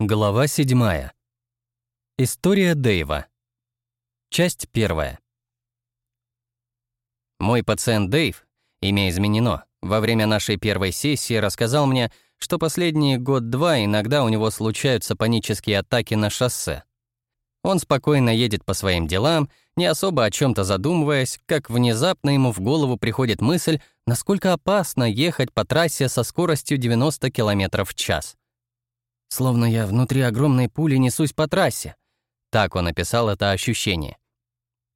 Глава 7. История Дэйва. Часть первая. Мой пациент Дэйв, имя изменено, во время нашей первой сессии рассказал мне, что последние год-два иногда у него случаются панические атаки на шоссе. Он спокойно едет по своим делам, не особо о чем то задумываясь, как внезапно ему в голову приходит мысль, насколько опасно ехать по трассе со скоростью 90 км в час. Словно я внутри огромной пули несусь по трассе. Так он описал это ощущение.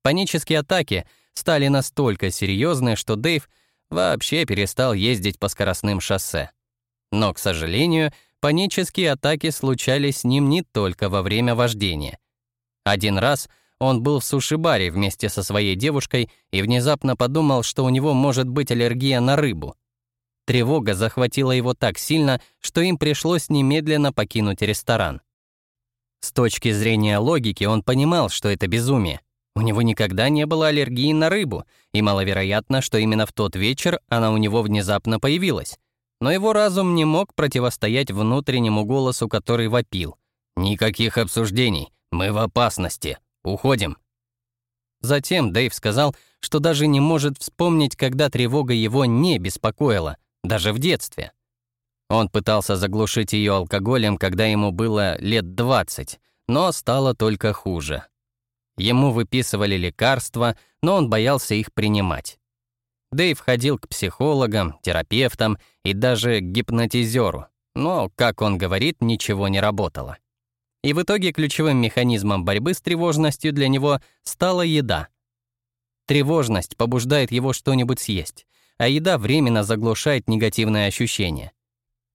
Панические атаки стали настолько серьезны, что Дэйв вообще перестал ездить по скоростным шоссе. Но, к сожалению, панические атаки случались с ним не только во время вождения. Один раз он был в суши-баре вместе со своей девушкой и внезапно подумал, что у него может быть аллергия на рыбу. Тревога захватила его так сильно, что им пришлось немедленно покинуть ресторан. С точки зрения логики он понимал, что это безумие. У него никогда не было аллергии на рыбу, и маловероятно, что именно в тот вечер она у него внезапно появилась. Но его разум не мог противостоять внутреннему голосу, который вопил. «Никаких обсуждений, мы в опасности, уходим». Затем Дэйв сказал, что даже не может вспомнить, когда тревога его не беспокоила, даже в детстве. Он пытался заглушить ее алкоголем, когда ему было лет 20, но стало только хуже. Ему выписывали лекарства, но он боялся их принимать. Дэйв ходил к психологам, терапевтам и даже к гипнотизеру, но, как он говорит, ничего не работало. И в итоге ключевым механизмом борьбы с тревожностью для него стала еда. Тревожность побуждает его что-нибудь съесть, а еда временно заглушает негативные ощущения.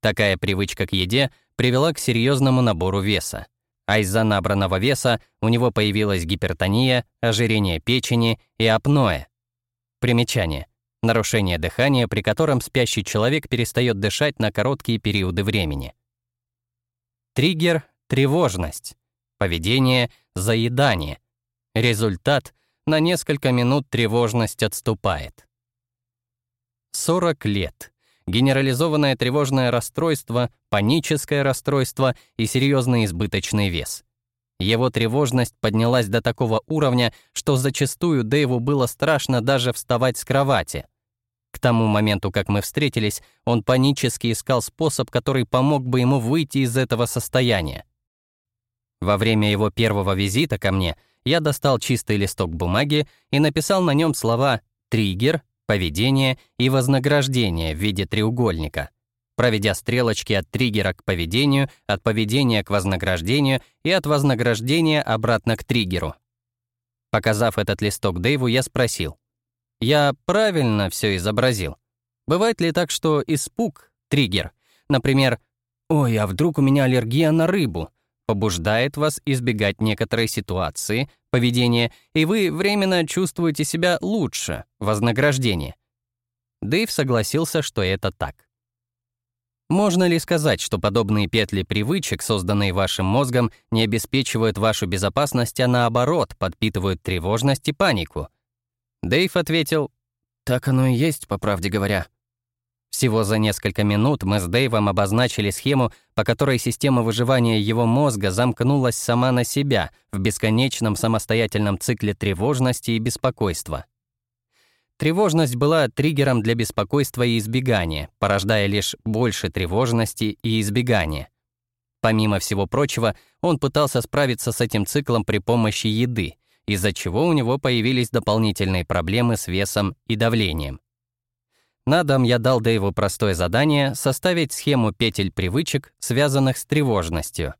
Такая привычка к еде привела к серьезному набору веса. А из-за набранного веса у него появилась гипертония, ожирение печени и апноэ. Примечание. Нарушение дыхания, при котором спящий человек перестает дышать на короткие периоды времени. Триггер — тревожность. Поведение — заедание. Результат — на несколько минут тревожность отступает. 40 лет. Генерализованное тревожное расстройство, паническое расстройство и серьезный избыточный вес. Его тревожность поднялась до такого уровня, что зачастую Дэйву было страшно даже вставать с кровати. К тому моменту, как мы встретились, он панически искал способ, который помог бы ему выйти из этого состояния. Во время его первого визита ко мне я достал чистый листок бумаги и написал на нем слова «триггер», поведение и вознаграждение в виде треугольника, проведя стрелочки от триггера к поведению, от поведения к вознаграждению и от вознаграждения обратно к триггеру. Показав этот листок Дэйву, я спросил, «Я правильно все изобразил? Бывает ли так, что испуг — триггер? Например, «Ой, а вдруг у меня аллергия на рыбу?» побуждает вас избегать некоторой ситуации, поведения, и вы временно чувствуете себя лучше, вознаграждение. Дэйв согласился, что это так. Можно ли сказать, что подобные петли привычек, созданные вашим мозгом, не обеспечивают вашу безопасность, а наоборот, подпитывают тревожность и панику? Дэйв ответил, «Так оно и есть, по правде говоря. Всего за несколько минут мы с Дэйвом обозначили схему, по которой система выживания его мозга замкнулась сама на себя в бесконечном самостоятельном цикле тревожности и беспокойства. Тревожность была триггером для беспокойства и избегания, порождая лишь больше тревожности и избегания. Помимо всего прочего, он пытался справиться с этим циклом при помощи еды, из-за чего у него появились дополнительные проблемы с весом и давлением. На дом я дал Дэйву простое задание составить схему петель привычек, связанных с тревожностью.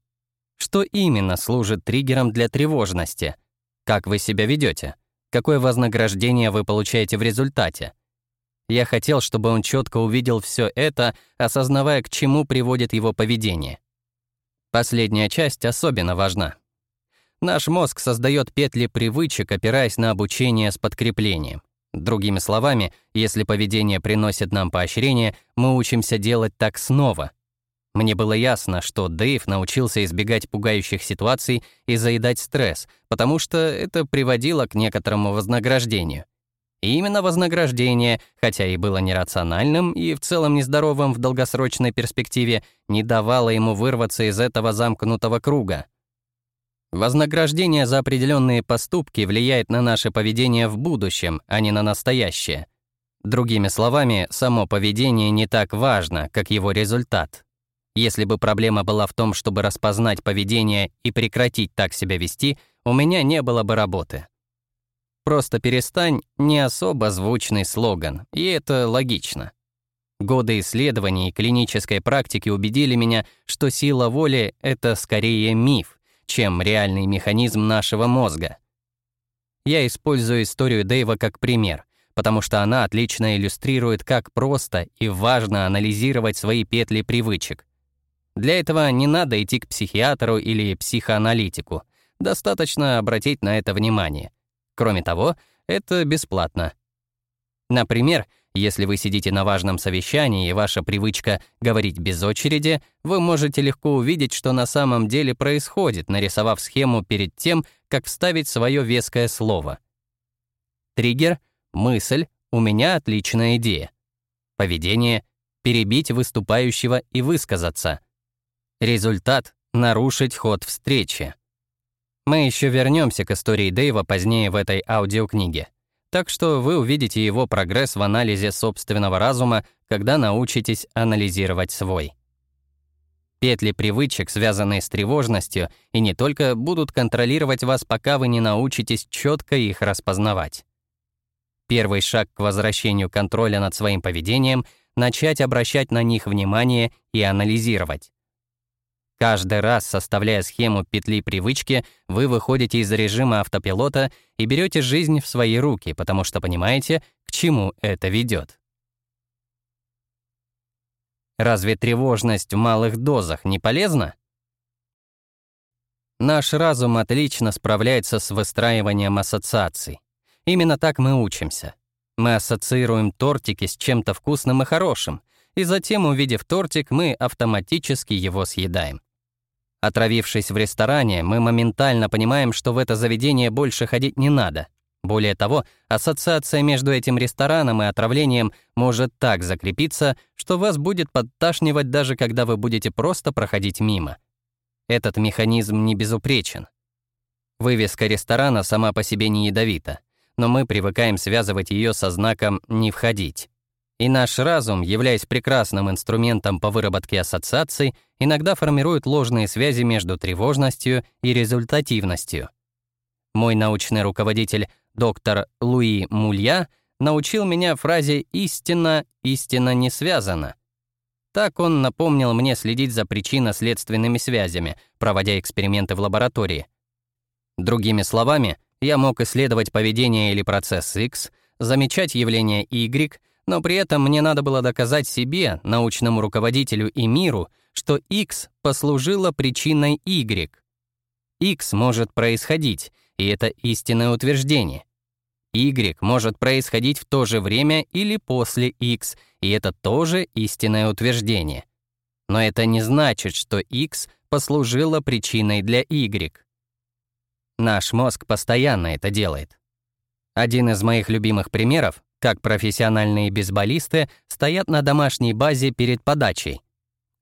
Что именно служит триггером для тревожности? Как вы себя ведете? Какое вознаграждение вы получаете в результате? Я хотел, чтобы он четко увидел все это, осознавая, к чему приводит его поведение. Последняя часть особенно важна. Наш мозг создает петли привычек, опираясь на обучение с подкреплением. Другими словами, если поведение приносит нам поощрение, мы учимся делать так снова. Мне было ясно, что Дэйв научился избегать пугающих ситуаций и заедать стресс, потому что это приводило к некоторому вознаграждению. И именно вознаграждение, хотя и было нерациональным и в целом нездоровым в долгосрочной перспективе, не давало ему вырваться из этого замкнутого круга. Вознаграждение за определенные поступки влияет на наше поведение в будущем, а не на настоящее. Другими словами, само поведение не так важно, как его результат. Если бы проблема была в том, чтобы распознать поведение и прекратить так себя вести, у меня не было бы работы. «Просто перестань» — не особо звучный слоган, и это логично. Годы исследований и клинической практики убедили меня, что сила воли — это скорее миф, чем реальный механизм нашего мозга. Я использую историю Дэйва как пример, потому что она отлично иллюстрирует, как просто и важно анализировать свои петли привычек. Для этого не надо идти к психиатру или психоаналитику. Достаточно обратить на это внимание. Кроме того, это бесплатно. Например, если вы сидите на важном совещании и ваша привычка говорить без очереди, вы можете легко увидеть, что на самом деле происходит, нарисовав схему перед тем, как вставить свое веское слово. Триггер — мысль «у меня отличная идея». Поведение — перебить выступающего и высказаться. Результат — нарушить ход встречи. Мы еще вернемся к истории Дэйва позднее в этой аудиокниге. Так что вы увидите его прогресс в анализе собственного разума, когда научитесь анализировать свой. Петли привычек, связанные с тревожностью, и не только будут контролировать вас, пока вы не научитесь четко их распознавать. Первый шаг к возвращению контроля над своим поведением — начать обращать на них внимание и анализировать. Каждый раз, составляя схему петли привычки, вы выходите из режима автопилота и берете жизнь в свои руки, потому что понимаете, к чему это ведет. Разве тревожность в малых дозах не полезна? Наш разум отлично справляется с выстраиванием ассоциаций. Именно так мы учимся. Мы ассоциируем тортики с чем-то вкусным и хорошим, и затем, увидев тортик, мы автоматически его съедаем. Отравившись в ресторане, мы моментально понимаем, что в это заведение больше ходить не надо. Более того, ассоциация между этим рестораном и отравлением может так закрепиться, что вас будет подташнивать даже когда вы будете просто проходить мимо. Этот механизм не безупречен. Вывеска ресторана сама по себе не ядовита, но мы привыкаем связывать ее со знаком «не входить». И наш разум, являясь прекрасным инструментом по выработке ассоциаций, иногда формирует ложные связи между тревожностью и результативностью. Мой научный руководитель, доктор Луи Мулья, научил меня фразе «истина, истина не связана». Так он напомнил мне следить за причинно-следственными связями, проводя эксперименты в лаборатории. Другими словами, я мог исследовать поведение или процесс X, замечать явление Y но при этом мне надо было доказать себе, научному руководителю и миру, что X послужило причиной Y. X может происходить, и это истинное утверждение. Y может происходить в то же время или после X, и это тоже истинное утверждение. Но это не значит, что X послужило причиной для Y. Наш мозг постоянно это делает. Один из моих любимых примеров как профессиональные бейсболисты стоят на домашней базе перед подачей.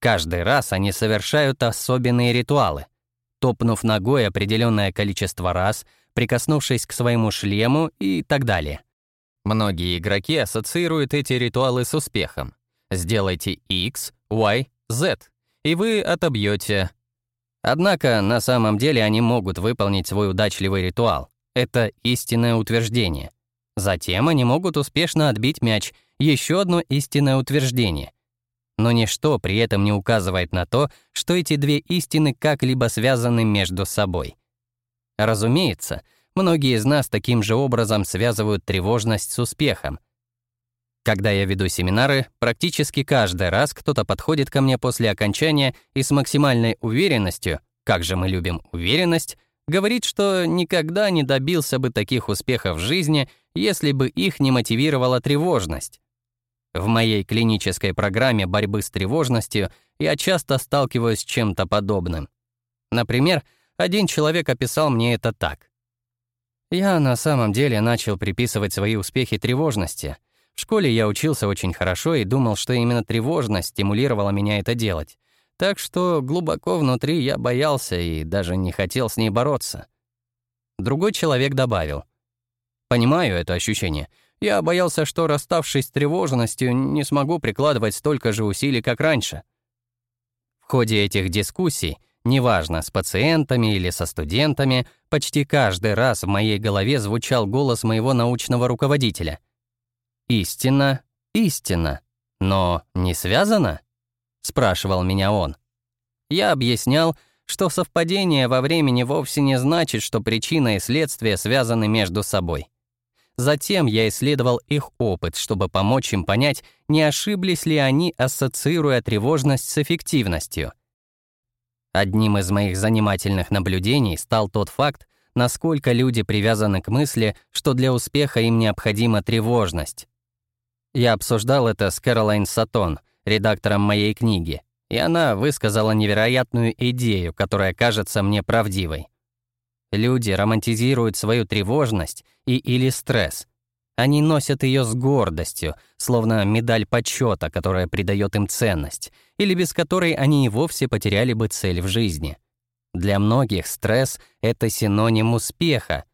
Каждый раз они совершают особенные ритуалы. Топнув ногой определенное количество раз, прикоснувшись к своему шлему и так далее. Многие игроки ассоциируют эти ритуалы с успехом. Сделайте X, Y, Z, и вы отобьете. Однако на самом деле они могут выполнить свой удачливый ритуал. Это истинное утверждение. Затем они могут успешно отбить мяч, еще одно истинное утверждение. Но ничто при этом не указывает на то, что эти две истины как-либо связаны между собой. Разумеется, многие из нас таким же образом связывают тревожность с успехом. Когда я веду семинары, практически каждый раз кто-то подходит ко мне после окончания и с максимальной уверенностью, как же мы любим уверенность, говорит, что никогда не добился бы таких успехов в жизни, если бы их не мотивировала тревожность. В моей клинической программе борьбы с тревожностью я часто сталкиваюсь с чем-то подобным. Например, один человек описал мне это так. Я на самом деле начал приписывать свои успехи тревожности. В школе я учился очень хорошо и думал, что именно тревожность стимулировала меня это делать. Так что глубоко внутри я боялся и даже не хотел с ней бороться. Другой человек добавил. «Понимаю это ощущение. Я боялся, что, расставшись с тревожностью, не смогу прикладывать столько же усилий, как раньше». В ходе этих дискуссий, неважно, с пациентами или со студентами, почти каждый раз в моей голове звучал голос моего научного руководителя. «Истина, истина, но не связано?» — спрашивал меня он. Я объяснял, что совпадение во времени вовсе не значит, что причина и следствие связаны между собой. Затем я исследовал их опыт, чтобы помочь им понять, не ошиблись ли они, ассоциируя тревожность с эффективностью. Одним из моих занимательных наблюдений стал тот факт, насколько люди привязаны к мысли, что для успеха им необходима тревожность. Я обсуждал это с Кэролайн Сатон, редактором моей книги, и она высказала невероятную идею, которая кажется мне правдивой. Люди романтизируют свою тревожность и или стресс. Они носят ее с гордостью, словно медаль почета, которая придает им ценность, или без которой они и вовсе потеряли бы цель в жизни. Для многих стресс — это синоним успеха.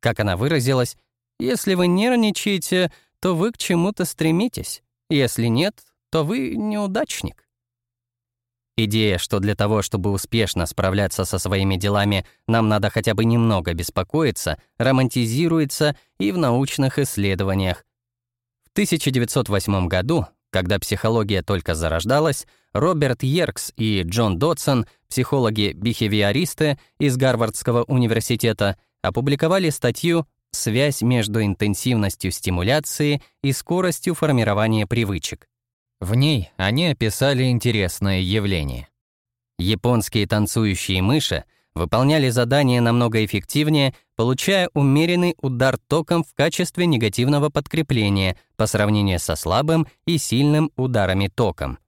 Как она выразилась, «Если вы нервничаете, то вы к чему-то стремитесь. Если нет, то вы неудачник». Идея, что для того, чтобы успешно справляться со своими делами, нам надо хотя бы немного беспокоиться, романтизируется и в научных исследованиях. В 1908 году, когда психология только зарождалась, Роберт Йеркс и Джон Дотсон, психологи-бихевиористы из Гарвардского университета, опубликовали статью «Связь между интенсивностью стимуляции и скоростью формирования привычек». В ней они описали интересное явление. Японские танцующие мыши выполняли задания намного эффективнее, получая умеренный удар током в качестве негативного подкрепления по сравнению со слабым и сильным ударами током.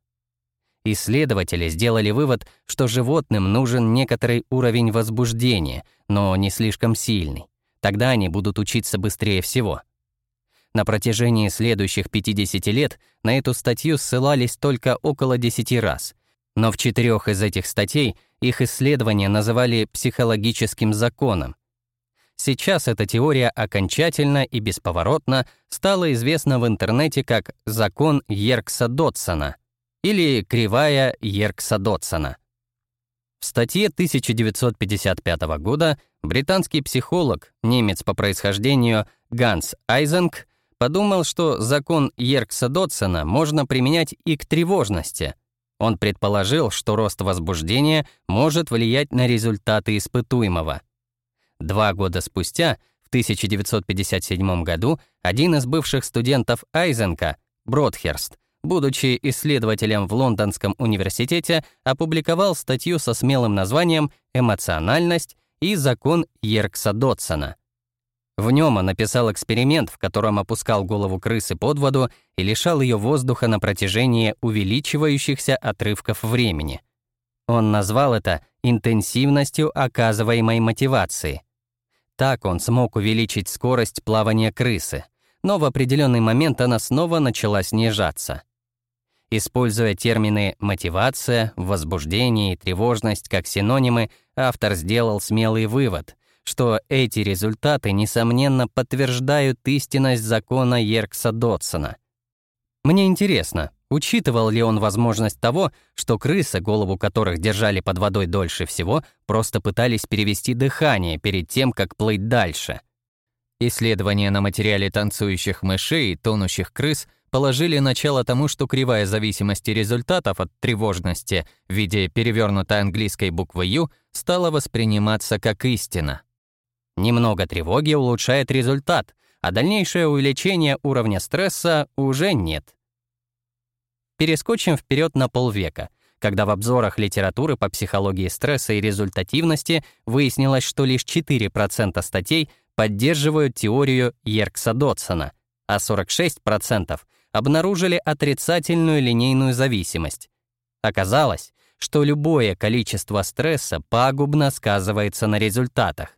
Исследователи сделали вывод, что животным нужен некоторый уровень возбуждения, но не слишком сильный. Тогда они будут учиться быстрее всего — на протяжении следующих 50 лет на эту статью ссылались только около 10 раз, но в четырех из этих статей их исследования называли психологическим законом. Сейчас эта теория окончательно и бесповоротно стала известна в интернете как «закон Йеркса-Дотсона» или «кривая Йеркса-Дотсона». В статье 1955 года британский психолог, немец по происхождению Ганс Айзенг, подумал, что закон Йеркса-Дотсона можно применять и к тревожности. Он предположил, что рост возбуждения может влиять на результаты испытуемого. Два года спустя, в 1957 году, один из бывших студентов Айзенка, Бродхерст, будучи исследователем в Лондонском университете, опубликовал статью со смелым названием «Эмоциональность и закон Йеркса-Дотсона». В нем он написал эксперимент, в котором опускал голову крысы под воду и лишал ее воздуха на протяжении увеличивающихся отрывков времени. Он назвал это интенсивностью оказываемой мотивации. Так он смог увеличить скорость плавания крысы, но в определенный момент она снова начала снижаться. Используя термины «мотивация», «возбуждение» и «тревожность» как синонимы, автор сделал смелый вывод — что эти результаты, несомненно, подтверждают истинность закона Йеркса-Дотсона. Мне интересно, учитывал ли он возможность того, что крысы, голову которых держали под водой дольше всего, просто пытались перевести дыхание перед тем, как плыть дальше. Исследования на материале танцующих мышей и тонущих крыс положили начало тому, что кривая зависимости результатов от тревожности в виде перевернутой английской буквы «Ю» стала восприниматься как истина. Немного тревоги улучшает результат, а дальнейшее увеличение уровня стресса уже нет. Перескочим вперед на полвека, когда в обзорах литературы по психологии стресса и результативности выяснилось, что лишь 4% статей поддерживают теорию Йеркса-Дотсона, а 46% обнаружили отрицательную линейную зависимость. Оказалось, что любое количество стресса пагубно сказывается на результатах.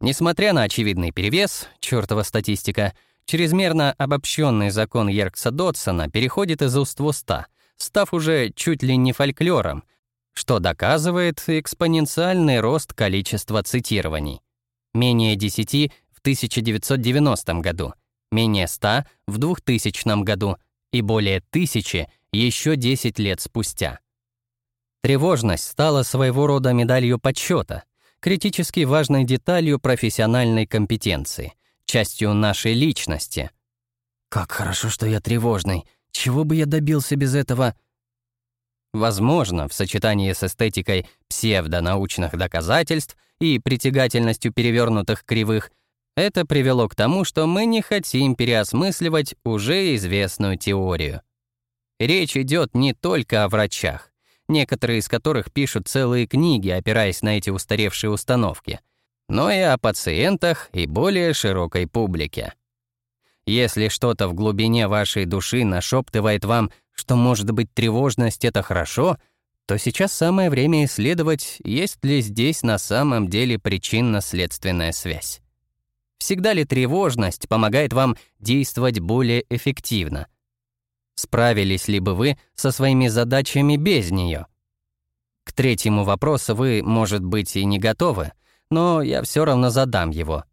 Несмотря на очевидный перевес, чертова статистика, чрезмерно обобщенный закон Еркса Дотсона переходит из уст в уста, став уже чуть ли не фольклором, что доказывает экспоненциальный рост количества цитирований. Менее 10 в 1990 году, менее 100 в 2000 году и более 1000 еще 10 лет спустя. Тревожность стала своего рода медалью почета, критически важной деталью профессиональной компетенции, частью нашей личности. «Как хорошо, что я тревожный. Чего бы я добился без этого?» Возможно, в сочетании с эстетикой псевдонаучных доказательств и притягательностью перевернутых кривых, это привело к тому, что мы не хотим переосмысливать уже известную теорию. Речь идет не только о врачах, некоторые из которых пишут целые книги, опираясь на эти устаревшие установки, но и о пациентах и более широкой публике. Если что-то в глубине вашей души нашептывает вам, что, может быть, тревожность — это хорошо, то сейчас самое время исследовать, есть ли здесь на самом деле причинно-следственная связь. Всегда ли тревожность помогает вам действовать более эффективно — Справились ли бы вы со своими задачами без нее? К третьему вопросу вы, может быть, и не готовы, но я все равно задам его.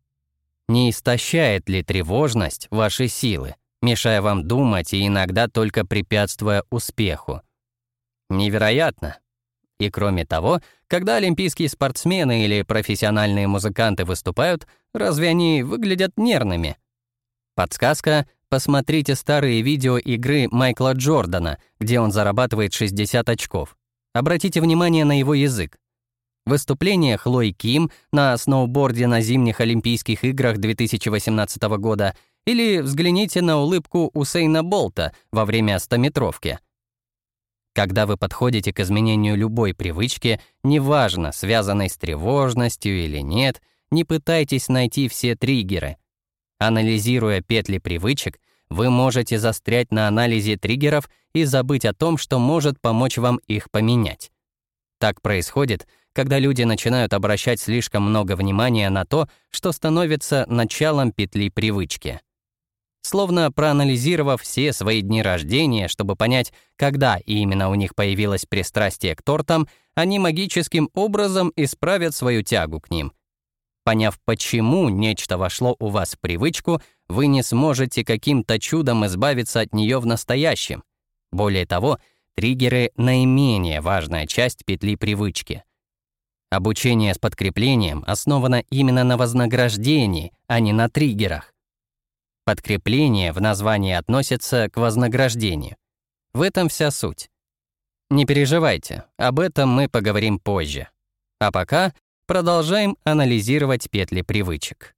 Не истощает ли тревожность ваши силы, мешая вам думать и иногда только препятствуя успеху? Невероятно. И кроме того, когда олимпийские спортсмены или профессиональные музыканты выступают, разве они выглядят нервными? Подсказка Посмотрите старые видео игры Майкла Джордана, где он зарабатывает 60 очков. Обратите внимание на его язык. Выступление Хлои Ким на сноуборде на зимних Олимпийских играх 2018 года или взгляните на улыбку Усейна Болта во время стометровки. Когда вы подходите к изменению любой привычки, неважно, связанной с тревожностью или нет, не пытайтесь найти все триггеры — Анализируя петли привычек, вы можете застрять на анализе триггеров и забыть о том, что может помочь вам их поменять. Так происходит, когда люди начинают обращать слишком много внимания на то, что становится началом петли привычки. Словно проанализировав все свои дни рождения, чтобы понять, когда именно у них появилось пристрастие к тортам, они магическим образом исправят свою тягу к ним — Поняв, почему нечто вошло у вас в привычку, вы не сможете каким-то чудом избавиться от нее в настоящем. Более того, триггеры — наименее важная часть петли привычки. Обучение с подкреплением основано именно на вознаграждении, а не на триггерах. Подкрепление в названии относится к вознаграждению. В этом вся суть. Не переживайте, об этом мы поговорим позже. А пока Продолжаем анализировать петли привычек.